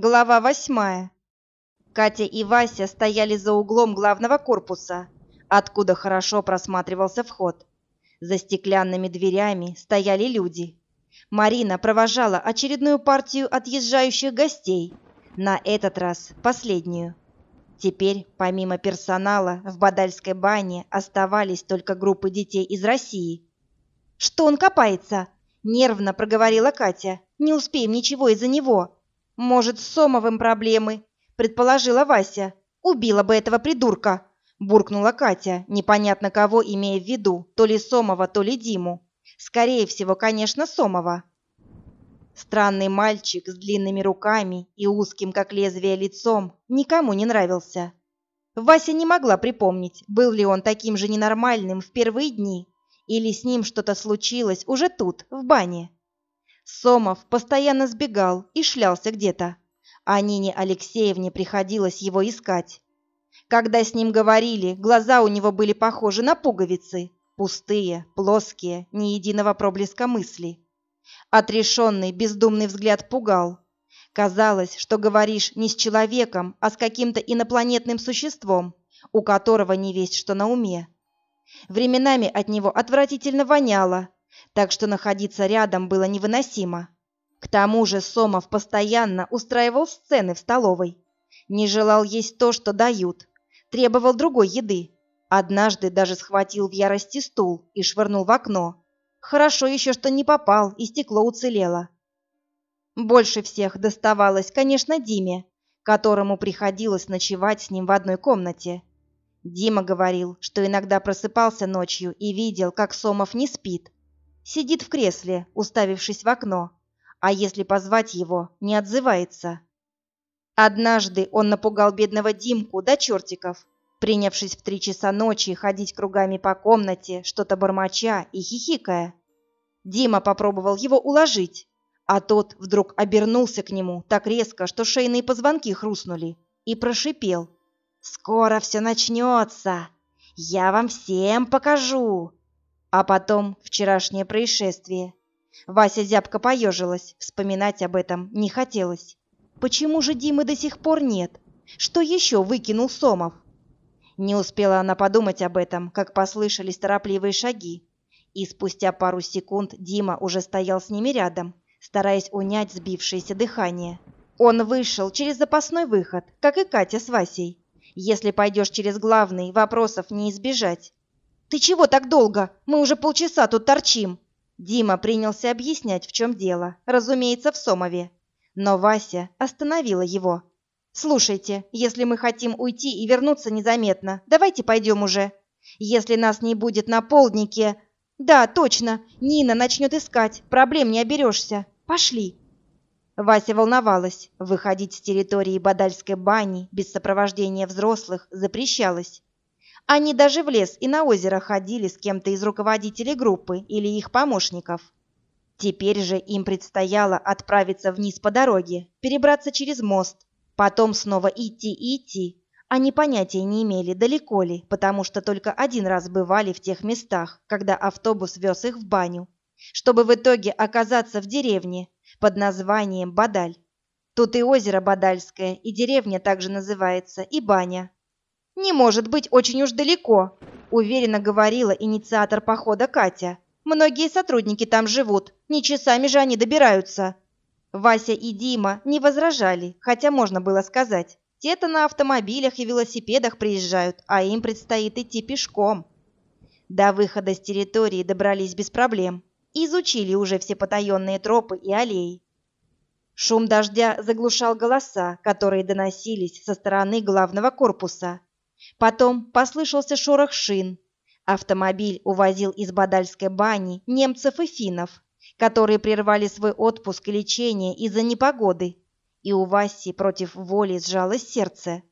Глава восьмая. Катя и Вася стояли за углом главного корпуса, откуда хорошо просматривался вход. За стеклянными дверями стояли люди. Марина провожала очередную партию отъезжающих гостей, на этот раз последнюю. Теперь, помимо персонала, в Бадальской бане оставались только группы детей из России. «Что он копается?» — нервно проговорила Катя. «Не успеем ничего из-за него». «Может, с Сомовым проблемы?» – предположила Вася. «Убила бы этого придурка!» – буркнула Катя, непонятно кого имея в виду, то ли Сомова, то ли Диму. Скорее всего, конечно, Сомова. Странный мальчик с длинными руками и узким, как лезвие, лицом никому не нравился. Вася не могла припомнить, был ли он таким же ненормальным в первые дни, или с ним что-то случилось уже тут, в бане. Сомов постоянно сбегал и шлялся где-то, а Нине Алексеевне приходилось его искать. Когда с ним говорили, глаза у него были похожи на пуговицы, пустые, плоские, ни единого проблеска мысли. Отрешенный, бездумный взгляд пугал. Казалось, что говоришь не с человеком, а с каким-то инопланетным существом, у которого не весть что на уме. Временами от него отвратительно воняло, так что находиться рядом было невыносимо. К тому же Сомов постоянно устраивал сцены в столовой. Не желал есть то, что дают. Требовал другой еды. Однажды даже схватил в ярости стул и швырнул в окно. Хорошо еще, что не попал, и стекло уцелело. Больше всех доставалось, конечно, Диме, которому приходилось ночевать с ним в одной комнате. Дима говорил, что иногда просыпался ночью и видел, как Сомов не спит, Сидит в кресле, уставившись в окно, а если позвать его, не отзывается. Однажды он напугал бедного Димку до чертиков, принявшись в три часа ночи ходить кругами по комнате, что-то бормоча и хихикая. Дима попробовал его уложить, а тот вдруг обернулся к нему так резко, что шейные позвонки хрустнули, и прошипел. «Скоро все начнется! Я вам всем покажу!» А потом вчерашнее происшествие. Вася зябко поежилась, вспоминать об этом не хотелось. Почему же Димы до сих пор нет? Что еще выкинул Сомов? Не успела она подумать об этом, как послышались торопливые шаги. И спустя пару секунд Дима уже стоял с ними рядом, стараясь унять сбившееся дыхание. Он вышел через запасной выход, как и Катя с Васей. Если пойдешь через главный, вопросов не избежать. «Ты чего так долго? Мы уже полчаса тут торчим!» Дима принялся объяснять, в чем дело, разумеется, в Сомове. Но Вася остановила его. «Слушайте, если мы хотим уйти и вернуться незаметно, давайте пойдем уже. Если нас не будет на полднике...» «Да, точно, Нина начнет искать, проблем не оберешься. Пошли!» Вася волновалась. Выходить с территории Бадальской бани без сопровождения взрослых запрещалось. Они даже в лес и на озеро ходили с кем-то из руководителей группы или их помощников. Теперь же им предстояло отправиться вниз по дороге, перебраться через мост, потом снова идти и идти. Они понятия не имели, далеко ли, потому что только один раз бывали в тех местах, когда автобус вез их в баню, чтобы в итоге оказаться в деревне под названием Бадаль. Тут и озеро Бадальское, и деревня также называется, и баня, «Не может быть очень уж далеко», — уверенно говорила инициатор похода Катя. «Многие сотрудники там живут, не часами же они добираются». Вася и Дима не возражали, хотя можно было сказать. Те-то на автомобилях и велосипедах приезжают, а им предстоит идти пешком. До выхода с территории добрались без проблем. Изучили уже все потаенные тропы и аллеи. Шум дождя заглушал голоса, которые доносились со стороны главного корпуса. Потом послышался шорох шин. Автомобиль увозил из Бадальской бани немцев и финнов, которые прервали свой отпуск и лечение из-за непогоды. И у Васи против воли сжалось сердце.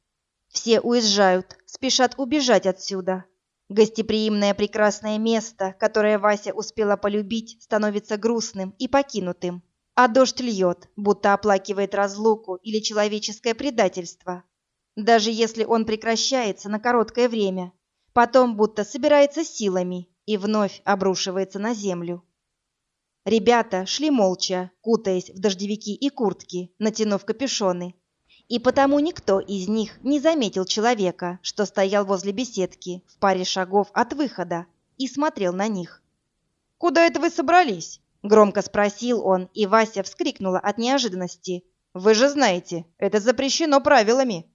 Все уезжают, спешат убежать отсюда. Гостеприимное прекрасное место, которое Вася успела полюбить, становится грустным и покинутым. А дождь льет, будто оплакивает разлуку или человеческое предательство даже если он прекращается на короткое время, потом будто собирается силами и вновь обрушивается на землю. Ребята шли молча, кутаясь в дождевики и куртки, натянув капюшоны. И потому никто из них не заметил человека, что стоял возле беседки в паре шагов от выхода и смотрел на них. «Куда это вы собрались?» — громко спросил он, и Вася вскрикнула от неожиданности. «Вы же знаете, это запрещено правилами.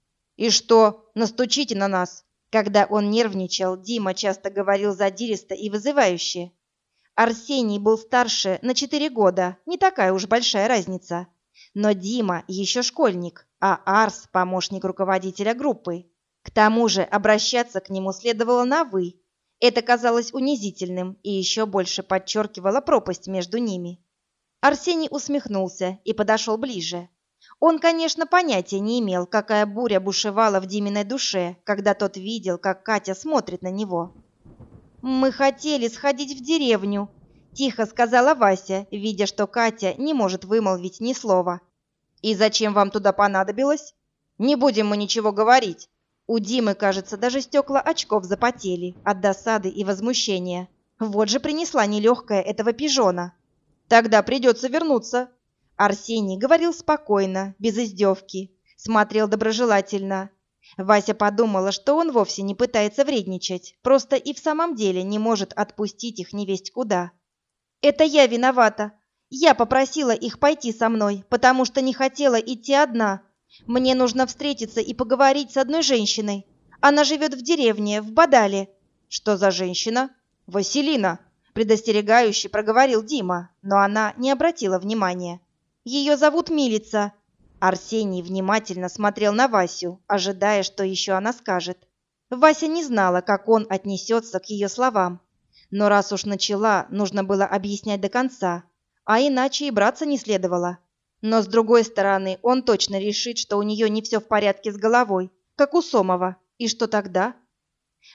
И что, настучите на нас?» Когда он нервничал, Дима часто говорил задиристо и вызывающе. Арсений был старше на четыре года, не такая уж большая разница. Но Дима еще школьник, а Арс – помощник руководителя группы. К тому же обращаться к нему следовало на «вы». Это казалось унизительным и еще больше подчеркивало пропасть между ними. Арсений усмехнулся и подошел ближе. Он, конечно, понятия не имел, какая буря бушевала в Диминой душе, когда тот видел, как Катя смотрит на него. «Мы хотели сходить в деревню», — тихо сказала Вася, видя, что Катя не может вымолвить ни слова. «И зачем вам туда понадобилось? Не будем мы ничего говорить». У Димы, кажется, даже стекла очков запотели от досады и возмущения. Вот же принесла нелегкая этого пижона. «Тогда придется вернуться», Арсений говорил спокойно, без издевки, смотрел доброжелательно. Вася подумала, что он вовсе не пытается вредничать, просто и в самом деле не может отпустить их невесть куда. «Это я виновата. Я попросила их пойти со мной, потому что не хотела идти одна. Мне нужно встретиться и поговорить с одной женщиной. Она живет в деревне, в Бадале». «Что за женщина?» «Василина», — предостерегающе проговорил Дима, но она не обратила внимания. Ее зовут Милица». Арсений внимательно смотрел на Васю, ожидая, что еще она скажет. Вася не знала, как он отнесется к ее словам. Но раз уж начала, нужно было объяснять до конца, а иначе и браться не следовало. Но с другой стороны, он точно решит, что у нее не все в порядке с головой, как у Сомова. И что тогда?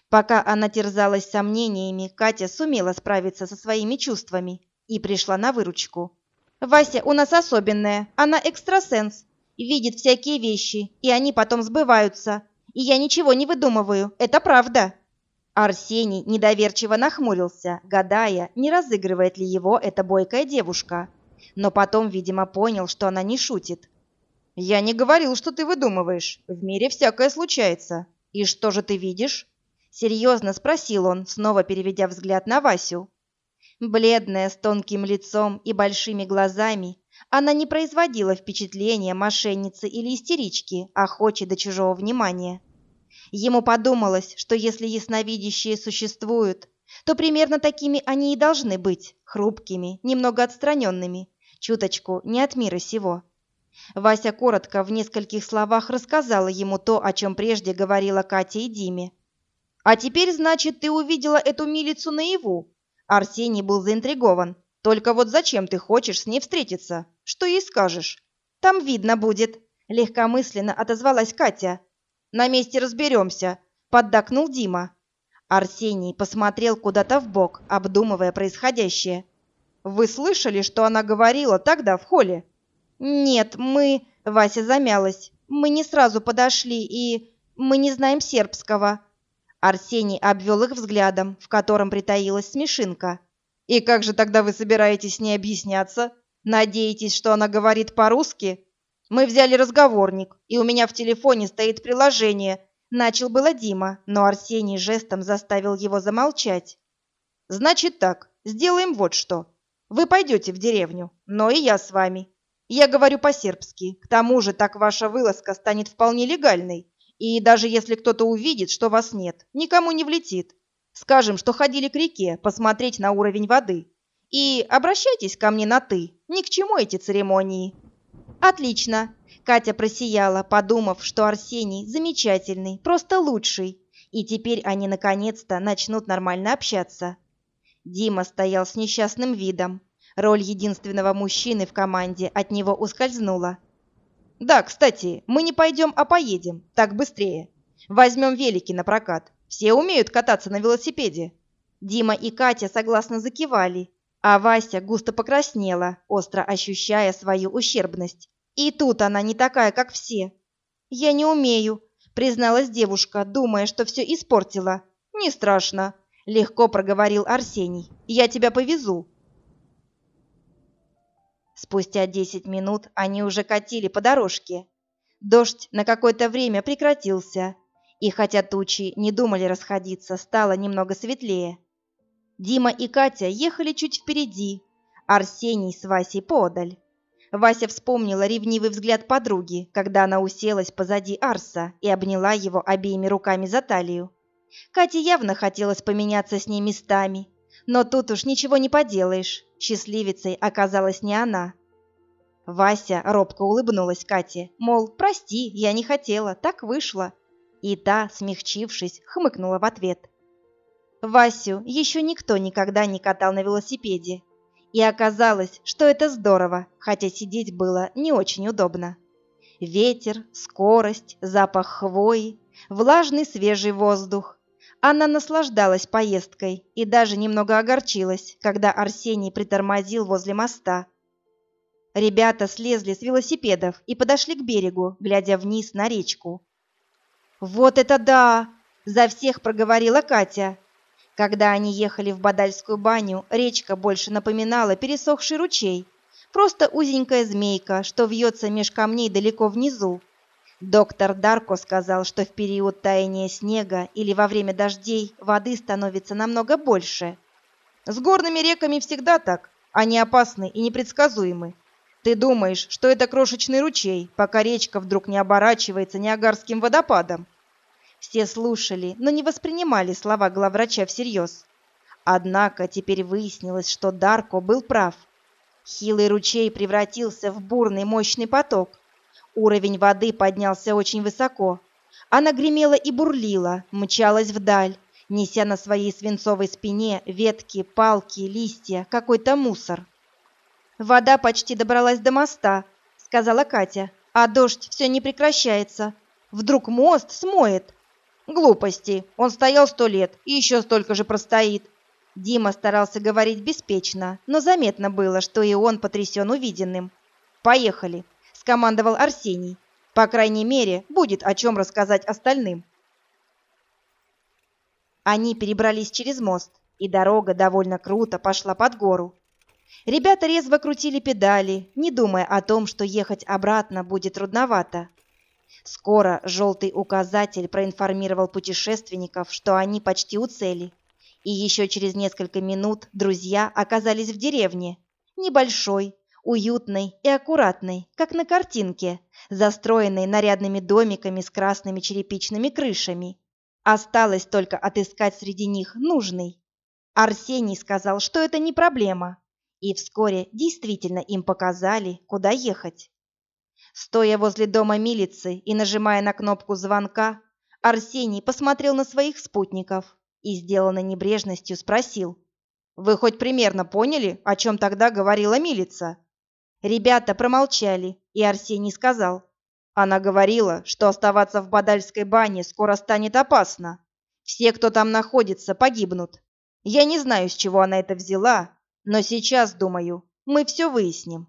Пока она терзалась сомнениями, Катя сумела справиться со своими чувствами и пришла на выручку. Вася у нас особенная, она экстрасенс, видит всякие вещи, и они потом сбываются. И я ничего не выдумываю, это правда». Арсений недоверчиво нахмурился, гадая, не разыгрывает ли его эта бойкая девушка. Но потом, видимо, понял, что она не шутит. «Я не говорил, что ты выдумываешь. В мире всякое случается. И что же ты видишь?» Серьезно спросил он, снова переведя взгляд на Васю. Бледная, с тонким лицом и большими глазами, она не производила впечатления мошенницы или истерички, охочей до чужого внимания. Ему подумалось, что если ясновидящие существуют, то примерно такими они и должны быть, хрупкими, немного отстраненными, чуточку не от мира сего. Вася коротко в нескольких словах рассказала ему то, о чем прежде говорила Катя и Диме. «А теперь, значит, ты увидела эту милицу наяву?» Арсений был заинтригован. «Только вот зачем ты хочешь с ней встретиться? Что ей скажешь?» «Там видно будет», — легкомысленно отозвалась Катя. «На месте разберемся», — поддакнул Дима. Арсений посмотрел куда-то в бок, обдумывая происходящее. «Вы слышали, что она говорила тогда в холле?» «Нет, мы...» — Вася замялась. «Мы не сразу подошли, и... мы не знаем сербского. Арсений обвел их взглядом, в котором притаилась смешинка. «И как же тогда вы собираетесь с ней объясняться? Надеетесь, что она говорит по-русски? Мы взяли разговорник, и у меня в телефоне стоит приложение». Начал было Дима, но Арсений жестом заставил его замолчать. «Значит так, сделаем вот что. Вы пойдете в деревню, но и я с вами. Я говорю по-сербски, к тому же так ваша вылазка станет вполне легальной. И даже если кто-то увидит, что вас нет, никому не влетит. Скажем, что ходили к реке посмотреть на уровень воды. И обращайтесь ко мне на «ты». Ни к чему эти церемонии». «Отлично!» Катя просияла, подумав, что Арсений замечательный, просто лучший. И теперь они наконец-то начнут нормально общаться. Дима стоял с несчастным видом. Роль единственного мужчины в команде от него ускользнула. Да, кстати, мы не пойдем, а поедем. Так быстрее. Возьмем велики на прокат. Все умеют кататься на велосипеде. Дима и Катя согласно закивали, а Вася густо покраснела, остро ощущая свою ущербность. И тут она не такая, как все. «Я не умею», — призналась девушка, думая, что все испортила. «Не страшно», — легко проговорил Арсений. «Я тебя повезу». Спустя десять минут они уже катили по дорожке. Дождь на какое-то время прекратился, и хотя тучи не думали расходиться, стало немного светлее. Дима и Катя ехали чуть впереди, Арсений с Васей подаль. Вася вспомнила ревнивый взгляд подруги, когда она уселась позади Арса и обняла его обеими руками за талию. Кате явно хотелось поменяться с ней местами, но тут уж ничего не поделаешь, счастливицей оказалась не она. Вася робко улыбнулась Кате, мол, прости, я не хотела, так вышло. И та, смягчившись, хмыкнула в ответ. Васю еще никто никогда не катал на велосипеде, и оказалось, что это здорово, хотя сидеть было не очень удобно. Ветер, скорость, запах хвои, влажный свежий воздух. Она наслаждалась поездкой и даже немного огорчилась, когда Арсений притормозил возле моста. Ребята слезли с велосипедов и подошли к берегу, глядя вниз на речку. «Вот это да!» – за всех проговорила Катя. Когда они ехали в Бадальскую баню, речка больше напоминала пересохший ручей. Просто узенькая змейка, что вьется меж камней далеко внизу. Доктор Дарко сказал, что в период таяния снега или во время дождей воды становится намного больше. С горными реками всегда так. Они опасны и непредсказуемы. Ты думаешь, что это крошечный ручей, пока речка вдруг не оборачивается Ниагарским водопадом. Все слушали, но не воспринимали слова главврача всерьез. Однако теперь выяснилось, что Дарко был прав. Хилый ручей превратился в бурный мощный поток. Уровень воды поднялся очень высоко. Она гремела и бурлила, мчалась вдаль, неся на своей свинцовой спине ветки, палки, листья, какой-то мусор. «Вода почти добралась до моста», — сказала Катя, — «а дождь все не прекращается. Вдруг мост смоет?» Глупости. Он стоял сто лет и еще столько же простоит. Дима старался говорить беспечно, но заметно было, что и он потрясен увиденным. «Поехали», — скомандовал Арсений. «По крайней мере, будет о чем рассказать остальным». Они перебрались через мост, и дорога довольно круто пошла под гору. Ребята резво крутили педали, не думая о том, что ехать обратно будет трудновато. Скоро желтый указатель проинформировал путешественников, что они почти у цели. И еще через несколько минут друзья оказались в деревне. Небольшой, уютной и аккуратной, как на картинке, застроенной нарядными домиками с красными черепичными крышами. Осталось только отыскать среди них нужный. Арсений сказал, что это не проблема. И вскоре действительно им показали, куда ехать. Стоя возле дома милицы и нажимая на кнопку звонка, Арсений посмотрел на своих спутников и, сделанной небрежностью, спросил. «Вы хоть примерно поняли, о чем тогда говорила милица?» Ребята промолчали, и Арсений сказал. Она говорила, что оставаться в Бадальской бане скоро станет опасно. Все, кто там находится, погибнут. Я не знаю, с чего она это взяла, но сейчас, думаю, мы все выясним.